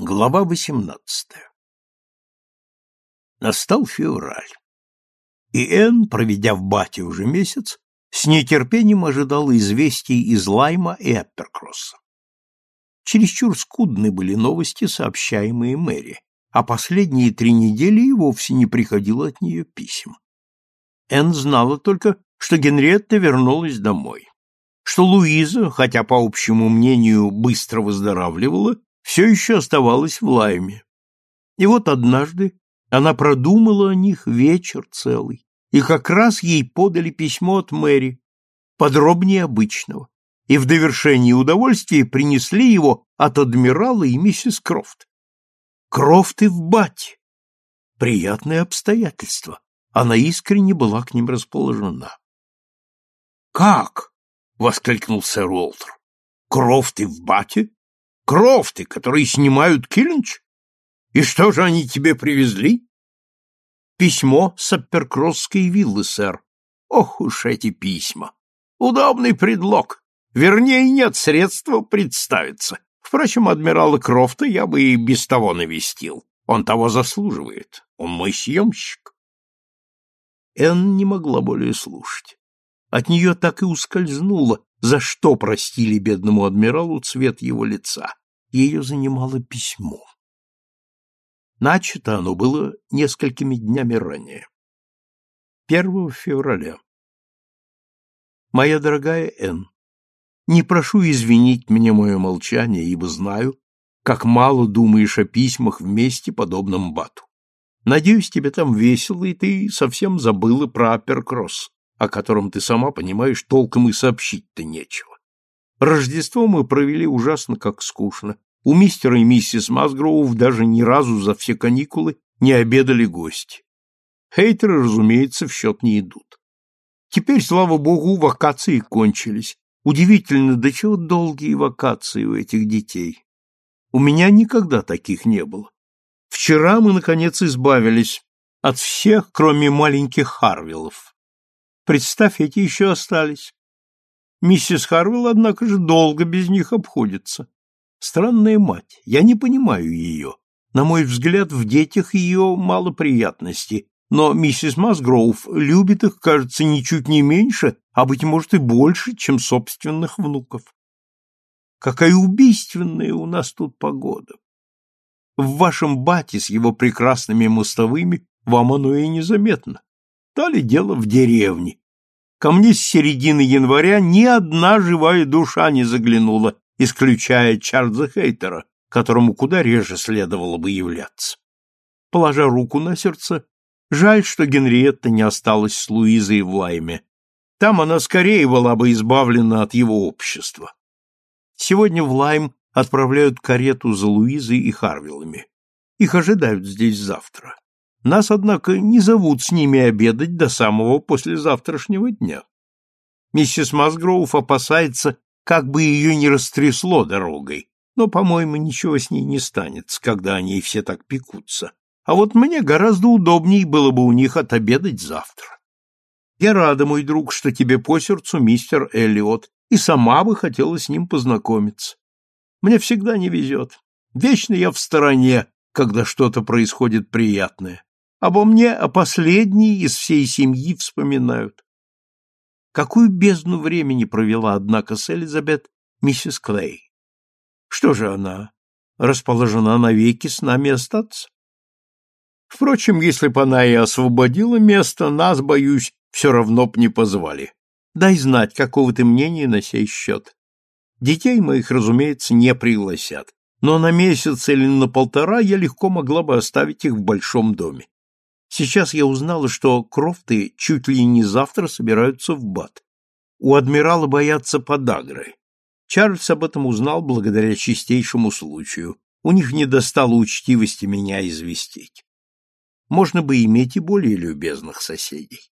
Глава восемнадцатая Настал февраль, и Энн, проведя в Бате уже месяц, с нетерпением ожидала известий из Лайма и Эпперкросса. Чересчур скудны были новости, сообщаемые Мэри, а последние три недели и вовсе не приходило от нее писем. Энн знала только, что Генриетта вернулась домой, что Луиза, хотя по общему мнению быстро выздоравливала, все еще оставалась в Лайме. И вот однажды она продумала о них вечер целый, и как раз ей подали письмо от Мэри, подробнее обычного, и в довершении удовольствия принесли его от адмирала и миссис Крофт. Крофт и в бате. Приятное обстоятельство. Она искренне была к ним расположена. «Как?» — воскликнул сэр Уолтер. «Крофт и в бате? Крофты, которые снимают Киллинч? И что же они тебе привезли? Письмо с Апперкросской виллы, сэр. Ох уж эти письма! Удобный предлог. Вернее, нет средства представиться. Впрочем, адмирала Крофта я бы и без того навестил. Он того заслуживает. Он мой съемщик. Энн не могла более слушать. От нее так и ускользнуло, за что простили бедному адмиралу цвет его лица. Ее занимало письмо. Начато оно было несколькими днями ранее. 1 февраля. Моя дорогая Н, не прошу извинить мне мое молчание, ибо знаю, как мало думаешь о письмах вместе, подобном Бату. Надеюсь, тебе там весело, и ты совсем забыла про Апперкросс о котором ты сама понимаешь, толком и сообщить-то нечего. Рождество мы провели ужасно как скучно. У мистера и миссис Масгроув даже ни разу за все каникулы не обедали гости. Хейтеры, разумеется, в счет не идут. Теперь, слава богу, вакации кончились. Удивительно, до чего долгие вакации у этих детей. У меня никогда таких не было. Вчера мы, наконец, избавились от всех, кроме маленьких Харвиллов. Представь, эти еще остались. Миссис Харвелл, однако же, долго без них обходится. Странная мать, я не понимаю ее. На мой взгляд, в детях ее мало приятностей, но миссис Масгроув любит их, кажется, ничуть не меньше, а, быть может, и больше, чем собственных внуков. Какая убийственная у нас тут погода! В вашем бате с его прекрасными мостовыми вам оно и незаметно. То ли дело в деревне. Ко мне с середины января ни одна живая душа не заглянула, исключая Чарльза Хейтера, которому куда реже следовало бы являться. Положа руку на сердце, жаль, что Генриетта не осталась с Луизой в Лайме. Там она скорее была бы избавлена от его общества. Сегодня в Лайм отправляют карету за Луизой и Харвиллами. Их ожидают здесь завтра. Нас, однако, не зовут с ними обедать до самого послезавтрашнего дня. Миссис Масгроув опасается, как бы ее не растрясло дорогой, но, по-моему, ничего с ней не станется, когда они все так пекутся. А вот мне гораздо удобнее было бы у них отобедать завтра. Я рада, мой друг, что тебе по сердцу мистер Эллиот, и сама бы хотела с ним познакомиться. Мне всегда не везет. Вечно я в стороне, когда что-то происходит приятное. Обо мне, о последней из всей семьи вспоминают. Какую бездну времени провела, однако, с Элизабет миссис Клей? Что же она, расположена навеки с нами остаться? Впрочем, если бы она и освободила место, нас, боюсь, все равно б не позвали. Дай знать, какого ты мнения на сей счет. Детей моих, разумеется, не пригласят, но на месяц или на полтора я легко могла бы оставить их в большом доме. Сейчас я узнала, что Крофты чуть ли не завтра собираются в Бат. У адмирала боятся подагры. Чарльз об этом узнал благодаря чистейшему случаю. У них не достало учтивости меня известить. Можно бы иметь и более любезных соседей.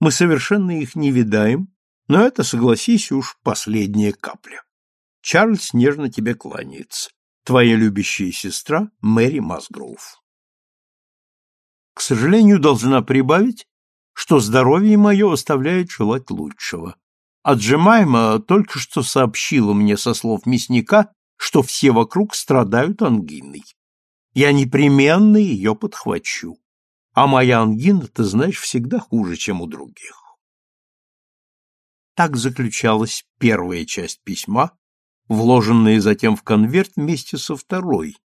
Мы совершенно их не видаем, но это, согласись, уж последняя капля. Чарльз нежно тебе кланяется. Твоя любящая сестра Мэри Масгроув. К сожалению, должна прибавить, что здоровье мое оставляет желать лучшего. А Джемайма только что сообщила мне со слов мясника, что все вокруг страдают ангиной. Я непременно ее подхвачу. А моя ангина, ты знаешь, всегда хуже, чем у других. Так заключалась первая часть письма, вложенная затем в конверт вместе со второй,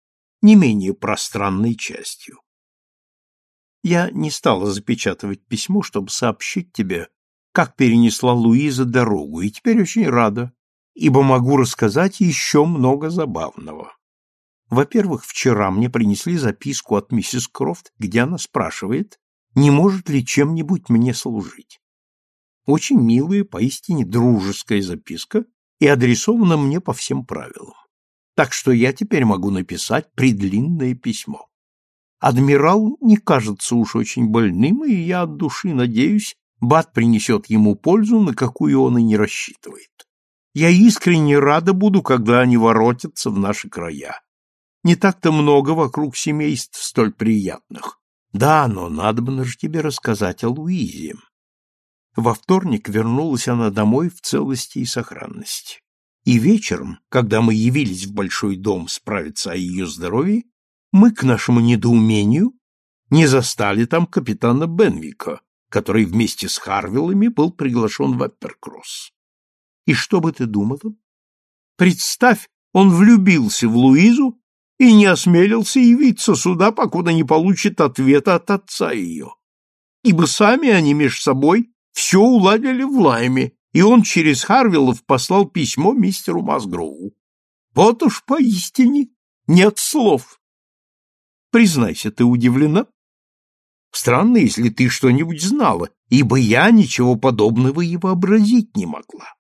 не менее пространной частью. Я не стала запечатывать письмо, чтобы сообщить тебе, как перенесла Луиза дорогу, и теперь очень рада, ибо могу рассказать еще много забавного. Во-первых, вчера мне принесли записку от миссис Крофт, где она спрашивает, не может ли чем-нибудь мне служить. Очень милая, поистине дружеская записка и адресована мне по всем правилам. Так что я теперь могу написать предлинное письмо. Адмирал не кажется уж очень больным, и я от души надеюсь, Бат принесет ему пользу, на какую он и не рассчитывает. Я искренне рада буду, когда они воротятся в наши края. Не так-то много вокруг семейств столь приятных. Да, но надо бы же тебе рассказать о Луизе. Во вторник вернулась она домой в целости и сохранности. И вечером, когда мы явились в большой дом справиться о ее здоровье, мы, к нашему недоумению, не застали там капитана Бенвика, который вместе с Харвиллами был приглашен в Апперкросс. И что бы ты думала? Представь, он влюбился в Луизу и не осмелился явиться сюда, покуда не получит ответа от отца ее. Ибо сами они меж собой все уладили в Лайме, и он через Харвиллов послал письмо мистеру Масгроу. Вот уж поистине нет слов. Признайся, ты удивлена? Странно, если ты что-нибудь знала, ибо я ничего подобного и вообразить не могла.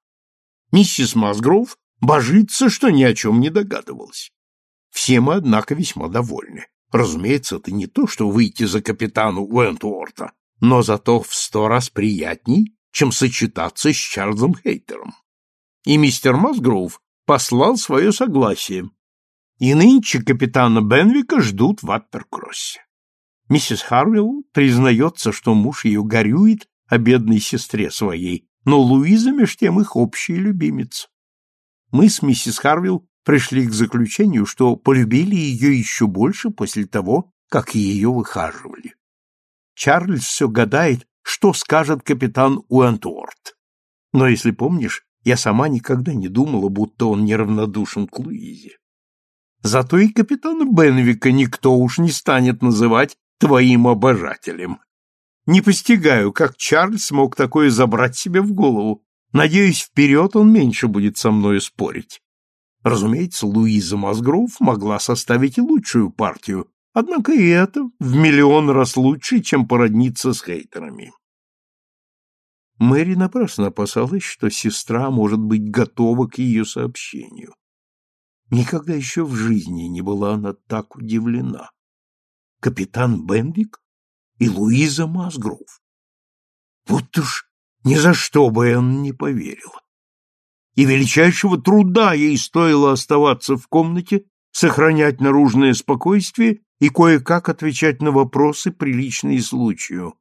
Миссис Масгров божится, что ни о чем не догадывалась. Все мы, однако, весьма довольны. Разумеется, это не то, что выйти за капитану Уэнтуорта, но зато в сто раз приятней, чем сочетаться с Чарльзом Хейтером. И мистер Масгроув послал свое согласие, и нынче капитана Бенвика ждут в Апперкроссе. Миссис Харвилл признается, что муж ее горюет о бедной сестре своей, но Луиза меж тем их общая любимица. Мы с миссис Харвилл пришли к заключению, что полюбили ее еще больше после того, как ее выхаживали. Чарльз все гадает, что скажет капитан Уэнтуорт. Но если помнишь, я сама никогда не думала, будто он неравнодушен к Луизе. Зато и капитана Бенвика никто уж не станет называть твоим обожателем. Не постигаю, как Чарльз мог такое забрать себе в голову. Надеюсь, вперед он меньше будет со мною спорить. Разумеется, Луиза Мазгров могла составить и лучшую партию, однако и это в миллион раз лучше, чем породниться с хейтерами. Мэри напрасно опасалась, что сестра может быть готова к ее сообщению. Никогда еще в жизни не была она так удивлена. Капитан Бенвик и Луиза Масгров. Вот уж ни за что бы он не поверил. И величайшего труда ей стоило оставаться в комнате, сохранять наружное спокойствие и кое-как отвечать на вопросы, приличные случаю.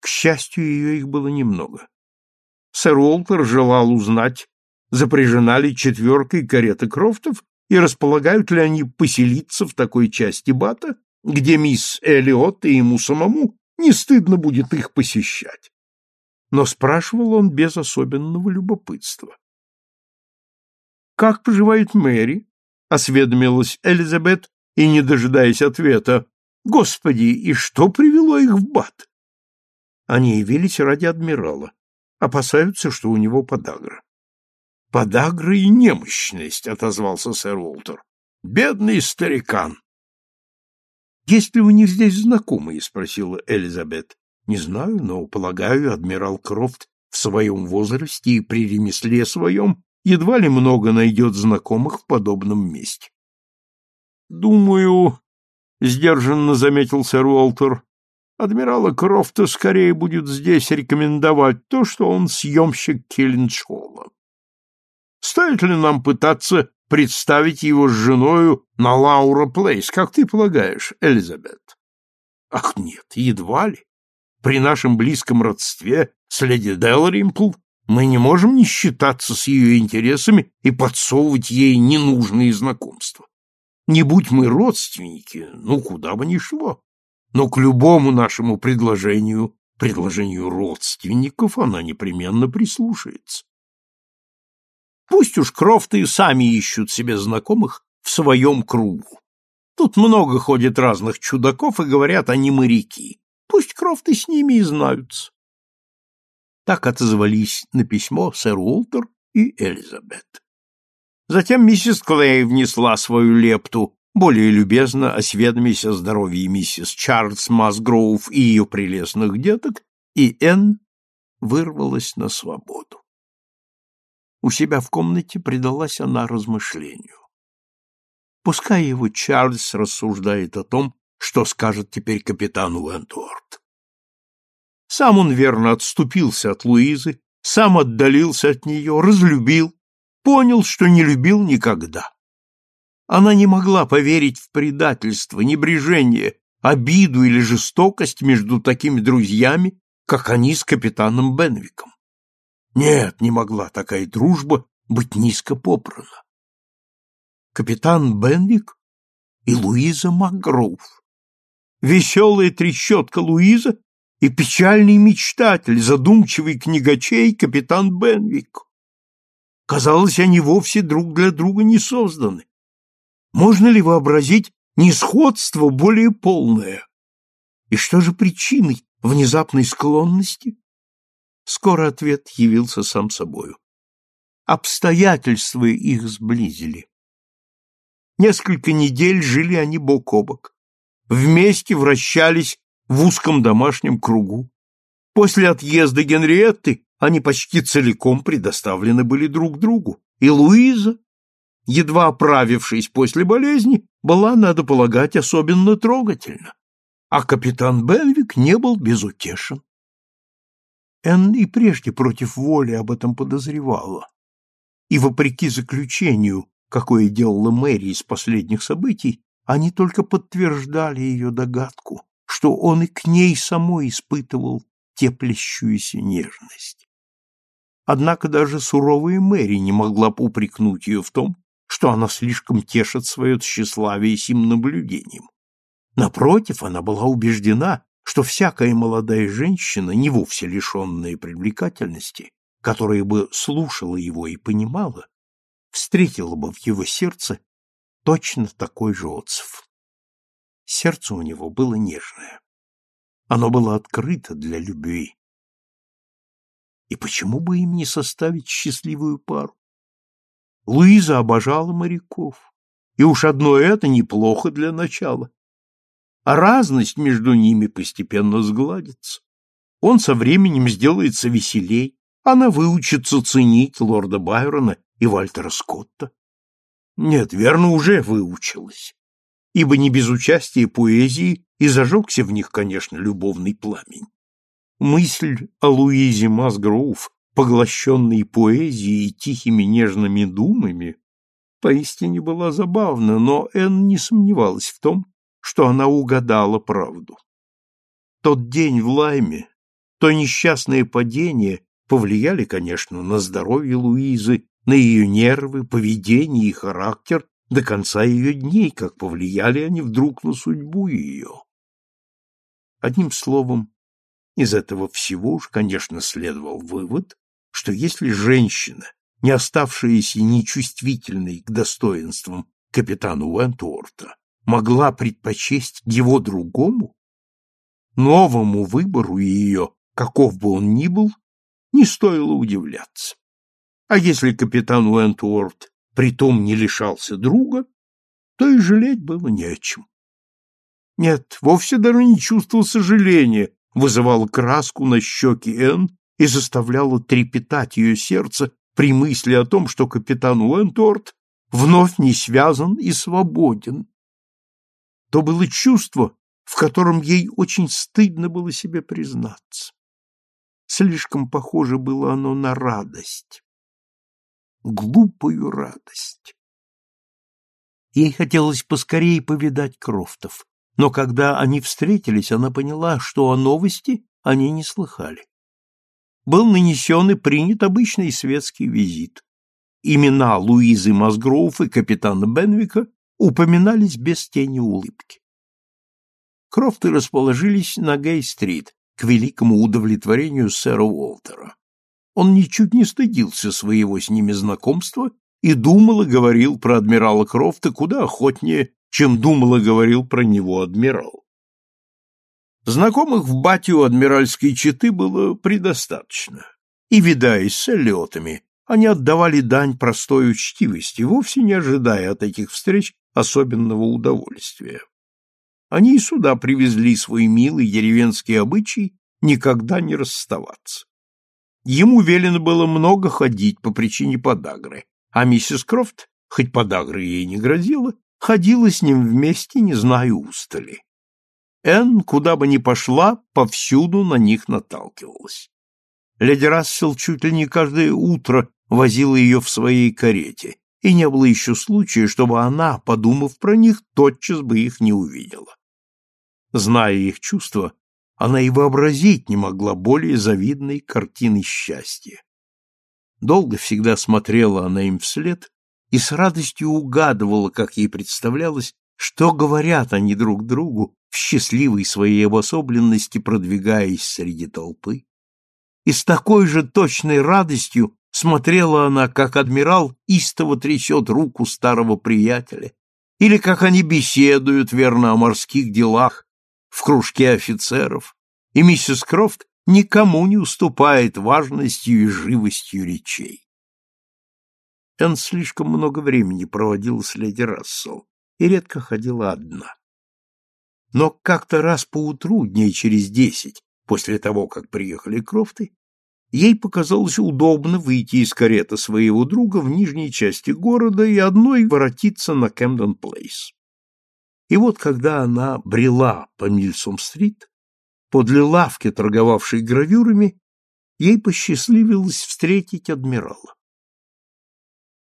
К счастью, ее их было немного. Сэр Уолтер желал узнать, запряжена ли четверкой карета Крофтов и располагают ли они поселиться в такой части Бата, где мисс Эллиот и ему самому не стыдно будет их посещать. Но спрашивал он без особенного любопытства. «Как поживает Мэри?» — осведомилась Элизабет, и, не дожидаясь ответа, «Господи, и что привело их в Бат?» Они явились ради адмирала, опасаются, что у него подагра. Подагра и немощность, — отозвался сэр Уолтер. — Бедный старикан! — Есть ли у них здесь знакомые? — спросила Элизабет. — Не знаю, но, полагаю, адмирал Крофт в своем возрасте и при ремесле своем едва ли много найдет знакомых в подобном месте. — Думаю, — сдержанно заметил сэр Уолтер, — адмирала Крофта скорее будет здесь рекомендовать то, что он съемщик Келлиншола. Стоит ли нам пытаться представить его с женою на Лаура Плейс, как ты полагаешь, Элизабет? Ах, нет, едва ли. При нашем близком родстве с леди Делримпл мы не можем не считаться с ее интересами и подсовывать ей ненужные знакомства. Не будь мы родственники, ну, куда бы ни шло. Но к любому нашему предложению, предложению родственников, она непременно прислушается. Пусть уж крофты сами ищут себе знакомых в своем кругу. Тут много ходит разных чудаков и говорят, они моряки. Пусть крофты с ними и знаются. Так отозвались на письмо сэр Уолтер и Элизабет. Затем миссис Клей внесла свою лепту, более любезно осведомясь о здоровье миссис Чарльз Масгроув и ее прелестных деток, и Энн вырвалась на свободу. У себя в комнате предалась она размышлению. Пускай его Чарльз рассуждает о том, что скажет теперь капитан Уэнтуорт. Сам он верно отступился от Луизы, сам отдалился от нее, разлюбил, понял, что не любил никогда. Она не могла поверить в предательство, небрежение, обиду или жестокость между такими друзьями, как они с капитаном Бенвиком. Нет, не могла такая дружба быть низко попрана. Капитан Бенвик и Луиза Макгроув. Веселая трещотка Луиза и печальный мечтатель, задумчивый книгачей капитан Бенвик. Казалось, они вовсе друг для друга не созданы. Можно ли вообразить несходство более полное? И что же причиной внезапной склонности? Скоро ответ явился сам собою. Обстоятельства их сблизили. Несколько недель жили они бок о бок. Вместе вращались в узком домашнем кругу. После отъезда Генриетты они почти целиком предоставлены были друг другу, и Луиза, едва оправившись после болезни, была, надо полагать, особенно трогательна, а капитан Бенвик не был безутешен. Энн и прежде против воли об этом подозревала, и, вопреки заключению, какое делала Мэри из последних событий, они только подтверждали ее догадку, что он и к ней самой испытывал теплящуюся нежность. Однако даже суровая Мэри не могла упрекнуть ее в том, что она слишком тешит свое тщеславие сим наблюдением. Напротив, она была убеждена, что всякая молодая женщина, не вовсе лишенная привлекательности, которая бы слушала его и понимала, встретила бы в его сердце точно такой же отзыв. Сердце у него было нежное. Оно было открыто для любви. И почему бы им не составить счастливую пару? Луиза обожала моряков, и уж одно это неплохо для начала. А разность между ними постепенно сгладится. Он со временем сделается веселей, она выучится ценить лорда Байрона и Вальтера Скотта. Нет, верно, уже выучилась, ибо не без участия поэзии и зажегся в них, конечно, любовный пламень. Мысль о Луизе Масгроув, поглощенной поэзией и тихими нежными думами, поистине была забавна, но Энн не сомневалась в том, что она угадала правду. Тот день в Лайме, то несчастное падение повлияли, конечно, на здоровье Луизы, на ее нервы, поведение и характер до конца ее дней, как повлияли они вдруг на судьбу ее. Одним словом, из этого всего уж, конечно, следовал вывод, что если женщина, не оставшаяся нечувствительной к достоинствам капитана Уэнтуорта, могла предпочесть его другому, новому выбору ее, каков бы он ни был, не стоило удивляться. А если капитан Уэнтуорт притом не лишался друга, то и жалеть было не о чем. Нет, вовсе даже не чувствовал сожаления вызывала краску на щеки Энн и заставляла трепетать ее сердце при мысли о том, что капитан Уэнторт вновь не связан и свободен. То было чувство, в котором ей очень стыдно было себе признаться. Слишком похоже было оно на радость. Глупую радость. Ей хотелось поскорее повидать Крофтов, но когда они встретились, она поняла, что о новости они не слыхали. Был нанесен и принят обычный светский визит. Имена Луизы Мазгроув и капитана Бенвика упоминались без тени улыбки. Крофты расположились на Гей-стрит, к великому удовлетворению сэра Уолтера. Он ничуть не стыдился своего с ними знакомства и думал и говорил про адмирала Крофта куда охотнее, чем думал и говорил про него адмирал. Знакомых в бате у адмиральской четы было предостаточно. И, видаясь с Эллиотами, они отдавали дань простой учтивости, вовсе не ожидая от этих встреч особенного удовольствия. Они и сюда привезли свой милый деревенский обычай никогда не расставаться. Ему велено было много ходить по причине подагры, а миссис Крофт, хоть подагры ей не грозила, ходила с ним вместе, не зная устали. Энн, куда бы ни пошла, повсюду на них наталкивалась. Леди Рассел чуть ли не каждое утро возила ее в своей карете, и не было еще случая, чтобы она, подумав про них, тотчас бы их не увидела. Зная их чувства, она и вообразить не могла более завидной картины счастья. Долго всегда смотрела она им вслед и с радостью угадывала, как ей представлялось, что говорят они друг другу в счастливой своей обособленности, продвигаясь среди толпы. И с такой же точной радостью смотрела она, как адмирал истово трясет руку старого приятеля, или как они беседуют верно о морских делах в кружке офицеров, и миссис Крофт никому не уступает важностью и живостью речей. Энн слишком много времени проводила с леди Рассел и редко ходила одна. Но как-то раз поутру, дней через десять, после того, как приехали Крофты, ей показалось удобно выйти из кареты своего друга в нижней части города и одной воротиться на Кэмден-Плейс. И вот когда она брела по Мильсом-стрит, подле лавки, торговавшей гравюрами, ей посчастливилось встретить адмирала.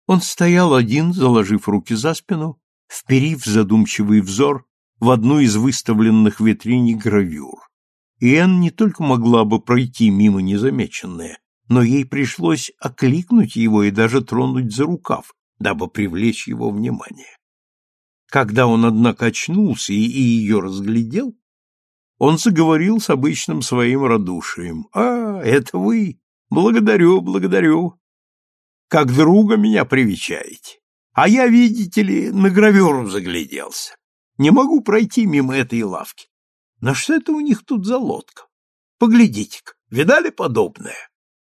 Он стоял один, заложив руки за спину, вперив задумчивый взор в одну из выставленных в гравюр. И Энн не только могла бы пройти мимо незамеченная, но ей пришлось окликнуть его и даже тронуть за рукав, дабы привлечь его внимание. Когда он, однако, очнулся и, и ее разглядел, он заговорил с обычным своим радушием. «А, это вы! Благодарю, благодарю! Как друга меня привечаете! А я, видите ли, на гравюру загляделся. Не могу пройти мимо этой лавки. Но что это у них тут за лодка? Поглядите-ка, видали подобное?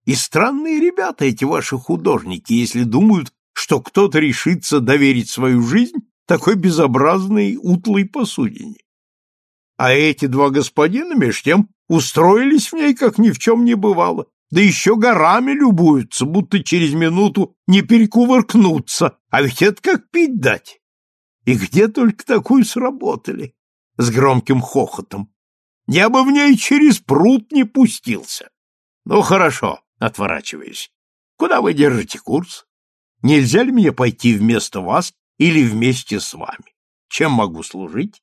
И странные ребята эти ваши художники, если думают, что кто-то решится доверить свою жизнь такой безобразной утлой посудине. А эти два господина, меж тем, устроились в ней, как ни в чем не бывало, да еще горами любуются, будто через минуту не перекувыркнутся, а ведь это как пить дать. И где только такую сработали? С громким хохотом. Я бы в ней через пруд не пустился. Ну, хорошо, отворачиваясь. Куда вы держите курс? Нельзя ли мне пойти вместо вас или вместе с вами? Чем могу служить?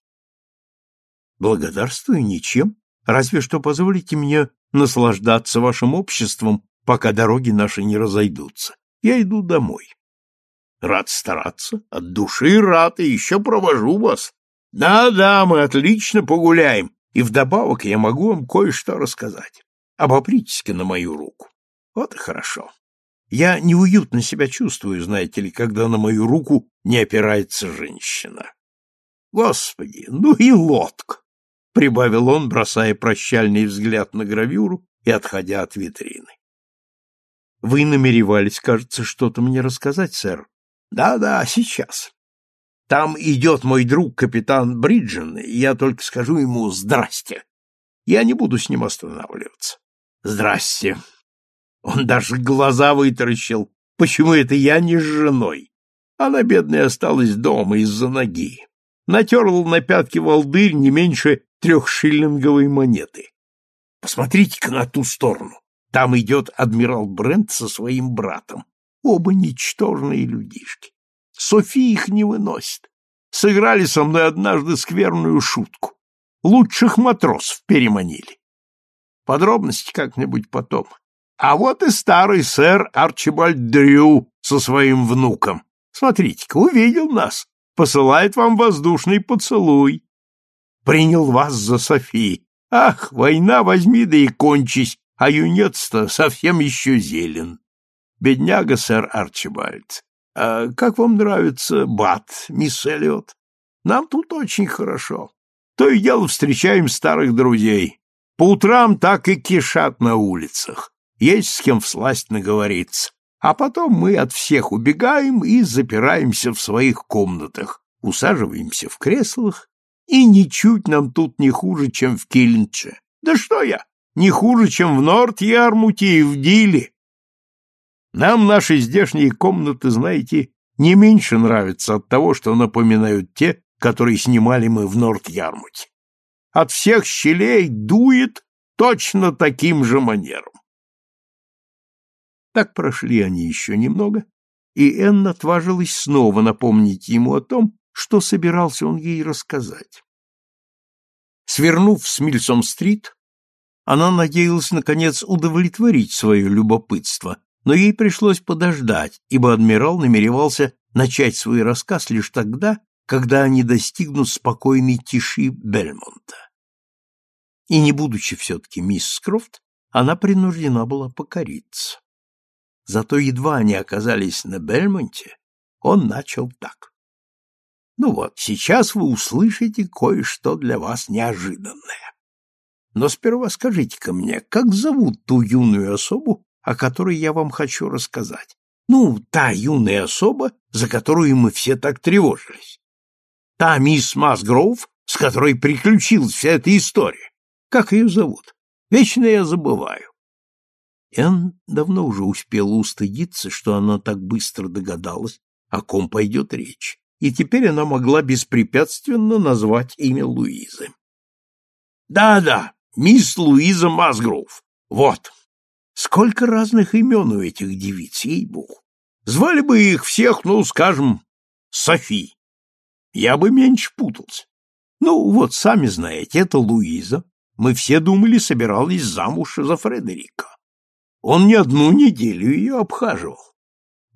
Благодарствую ничем, разве что позволите мне наслаждаться вашим обществом, пока дороги наши не разойдутся. Я иду домой. Рад стараться, от души рад, и еще провожу вас. Да-да, мы отлично погуляем, и вдобавок я могу вам кое-что рассказать. Обопритесь-ка на мою руку. Вот и хорошо. Я неуютно себя чувствую, знаете ли, когда на мою руку не опирается женщина. Господи, ну и лодка! — прибавил он, бросая прощальный взгляд на гравюру и отходя от витрины. — Вы намеревались, кажется, что-то мне рассказать, сэр, да-да, сейчас. Там идет мой друг капитан Бриджен, и я только скажу ему «здрасте». Я не буду с ним останавливаться. «Здрасте». Он даже глаза вытаращил. Почему это я не с женой? Она, бедная, осталась дома из-за ноги. Натерла на пятки волдырь не меньше трехшиллинговой монеты. Посмотрите-ка на ту сторону. Там идет адмирал Брент со своим братом. Оба ничтожные людишки. Софи их не выносит. Сыграли со мной однажды скверную шутку. Лучших матросов переманили. Подробности как-нибудь потом. А вот и старый сэр Арчибальд Дрю со своим внуком. Смотрите-ка, увидел нас. посылает вам воздушный поцелуй. Принял вас за Софи. Ах, война возьми да и кончись, а юнец-то совсем еще зелен. Бедняга, сэр Арчибальд. А как вам нравится Бат, мисс Эллиот? Нам тут очень хорошо. То и дело встречаем старых друзей. По утрам так и кишат на улицах. Есть с кем всласть наговориться. А потом мы от всех убегаем и запираемся в своих комнатах, усаживаемся в креслах, и ничуть нам тут не хуже, чем в Кильнче. Да что я, не хуже, чем в Норт-Ярмуте и в Диле. Нам наши здешние комнаты, знаете, не меньше нравятся от того, что напоминают те, которые снимали мы в Норт-Ярмуте. От всех щелей дует точно таким же манером. Так прошли они еще немного, и Энн отважилась снова напомнить ему о том, что собирался он ей рассказать. Свернув с Мильсом-стрит, она надеялась, наконец, удовлетворить свое любопытство, но ей пришлось подождать, ибо адмирал намеревался начать свой рассказ лишь тогда, когда они достигнут спокойной тиши Бельмонта. И не будучи все-таки мисс Скрофт, она принуждена была покориться. Зато едва они оказались на Бельмонте, он начал так. Ну вот, сейчас вы услышите кое-что для вас неожиданное. Но сперва скажите-ка мне, как зовут ту юную особу, о которой я вам хочу рассказать? Ну, та юная особа, за которую мы все так тревожились. Та мисс Масгроув, с которой приключилась вся эта история. Как ее зовут? Вечно я забываю. Энн давно уже успела устыдиться, что она так быстро догадалась, о ком пойдет речь, и теперь она могла беспрепятственно назвать имя Луизы. «Да-да, мисс Луиза Масгроув. Вот. Сколько разных имен у этих девиц, ей-богу. Звали бы их всех, ну, скажем, Софи. Я бы меньше путался. Ну, вот, сами знаете, это Луиза. Мы все думали, собирались замуж за Фредерика. Он не одну неделю ее обхаживал.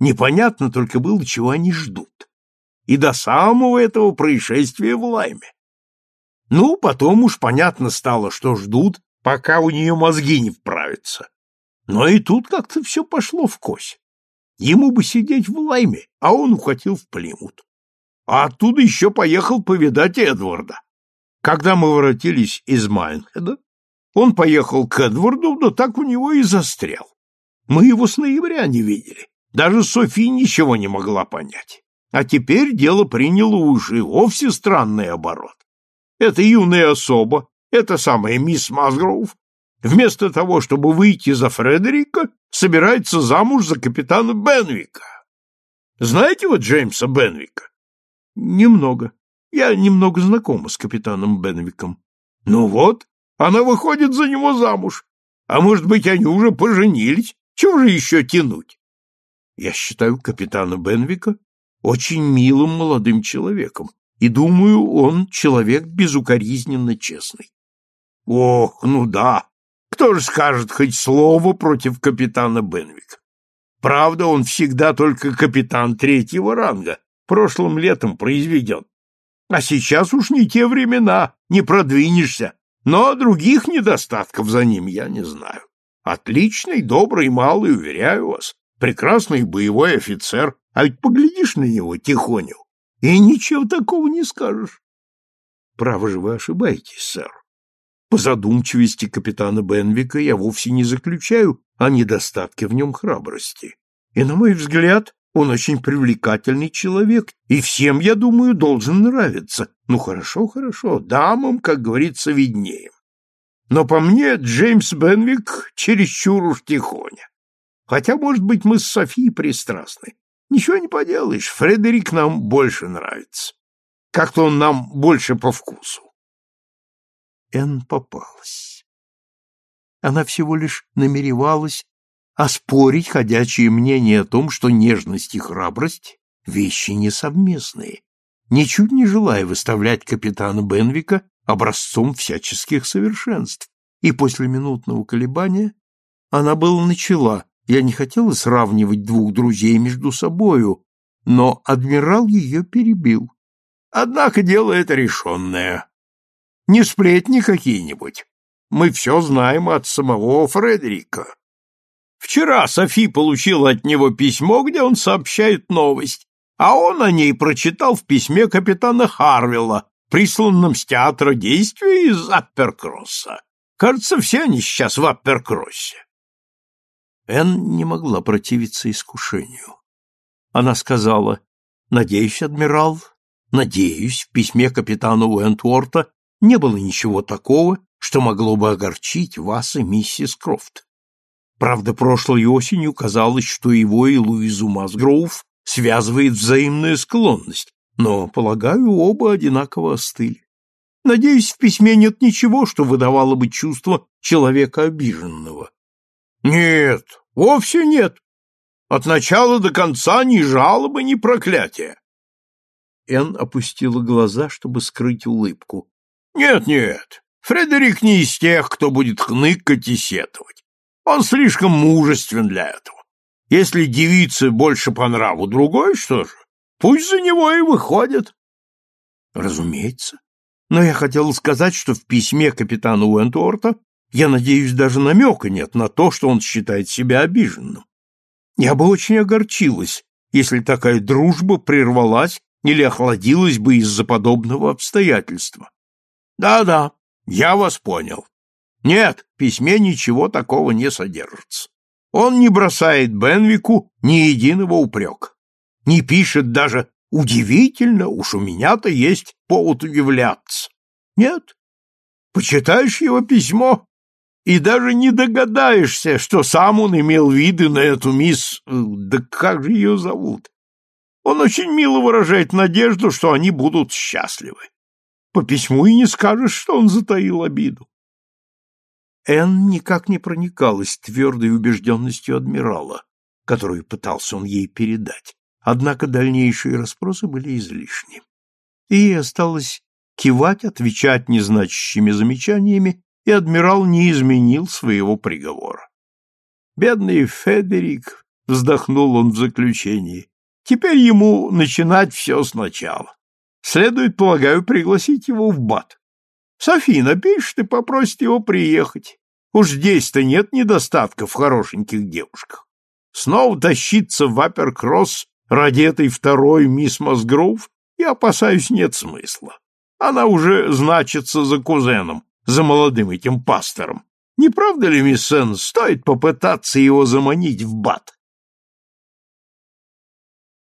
Непонятно только было, чего они ждут. И до самого этого происшествия в Лайме. Ну, потом уж понятно стало, что ждут, пока у нее мозги не вправятся. Но и тут как-то все пошло вкось. Ему бы сидеть в Лайме, а он укатил в Плимут. А оттуда еще поехал повидать Эдварда. Когда мы воротились из Майнхеда, он поехал к Эдварду, да так у него и застрял. Мы его с ноября не видели. Даже Софи ничего не могла понять. А теперь дело приняло уже вовсе странный оборот. Эта юная особа, эта самая мисс Масгроув, вместо того, чтобы выйти за Фредерика, собирается замуж за капитана Бенвика. Знаете вы Джеймса Бенвика? Немного. Я немного знакома с капитаном Бенвиком. Ну вот, она выходит за него замуж. А может быть, они уже поженились? Чего же еще тянуть? Я считаю капитана Бенвика очень милым молодым человеком, и думаю, он человек безукоризненно честный. Ох, ну да. Кто же скажет хоть слово против капитана Бенвика? Правда, он всегда только капитан третьего ранга, прошлым летом произведен. А сейчас уж не те времена, не продвинешься, но других недостатков за ним я не знаю. Отличный, добрый, малый, уверяю вас. Прекрасный боевой офицер. А ведь поглядишь на него тихоню, и ничего такого не скажешь. Право же вы ошибаетесь, сэр. По задумчивости капитана Бенвика я вовсе не заключаю о недостатке в нем храбрости. И, на мой взгляд, он очень привлекательный человек, и всем, я думаю, должен нравиться. Ну, хорошо, хорошо, дамам, как говорится, виднее. Но по мне Джеймс Бенвик чересчур уж тихоня. Хотя, может быть, мы с Софией пристрастны. Ничего не поделаешь, Фредерик нам больше нравится. Как-то он нам больше по вкусу. Эн попалась. Она всего лишь намеревалась оспорить ходячее мнение о том, что нежность и храбрость — вещи несовместные, ничуть не желая выставлять капитана Бенвика образцом всяческих совершенств. И после минутного колебания она была начала, я не хотела сравнивать двух друзей между собою, но адмирал ее перебил. Однако дело это решенное. Не сплетни какие-нибудь. Мы все знаем от самого Фредерика. Вчера Софи получила от него письмо, где он сообщает новость, а он о ней прочитал в письме капитана Харвилла, присланном с театра действия из Апперкросса. Кажется, все они сейчас в Апперкроссе. Энн не могла противиться искушению. Она сказала, «Надеюсь, адмирал, надеюсь, в письме капитана Уэнтворта не было ничего такого, что могло бы огорчить вас и миссис Крофт. Правда, прошлой осенью казалось, что его и Луизу Масгроув связывает взаимная склонность, но, полагаю, оба одинаково остыли. Надеюсь, в письме нет ничего, что выдавало бы чувство человека обиженного. Нет, вовсе нет. От начала до конца ни жалобы, ни проклятия. Эн опустила глаза, чтобы скрыть улыбку. Нет, нет, Фредерик не из тех, кто будет хныкать и сетовать. Он слишком мужествен для этого. Если девице больше по нраву другой, что же, пусть за него и выходит. Разумеется. Но я хотел сказать, что в письме капитана Уэнтуорта я надеюсь, даже намека нет на то, что он считает себя обиженным. Я бы очень огорчилась, если такая дружба прервалась или охладилась бы из-за подобного обстоятельства. Да-да, я вас понял. Нет, в письме ничего такого не содержится. Он не бросает Бенвику ни единого упрека. Не пишет даже «удивительно, уж у меня-то есть повод удивляться». Нет. Почитаешь его письмо и даже не догадаешься, что сам он имел виды на эту мисс... Э, да как же ее зовут? Он очень мило выражает надежду, что они будут счастливы. По письму и не скажешь, что он затаил обиду. Энн никак не проникалась твердой убежденностью адмирала, которую пытался он ей передать, однако дальнейшие расспросы были излишни. И ей осталось кивать, отвечать незначащими замечаниями, и адмирал не изменил своего приговора. «Бедный Федерик», — вздохнул он в заключении, — «теперь ему начинать все сначала. Следует, полагаю, пригласить его в бат. Софи напишет и попросит его приехать. Уж здесь-то нет недостатка в хорошеньких девушках. Снова тащиться в Апперкросс ради этой второй мисс Мосгроув, я опасаюсь, нет смысла. Она уже значится за кузеном, за молодым этим пастором. Не правда ли, мисс Сен, стоит попытаться его заманить в бат?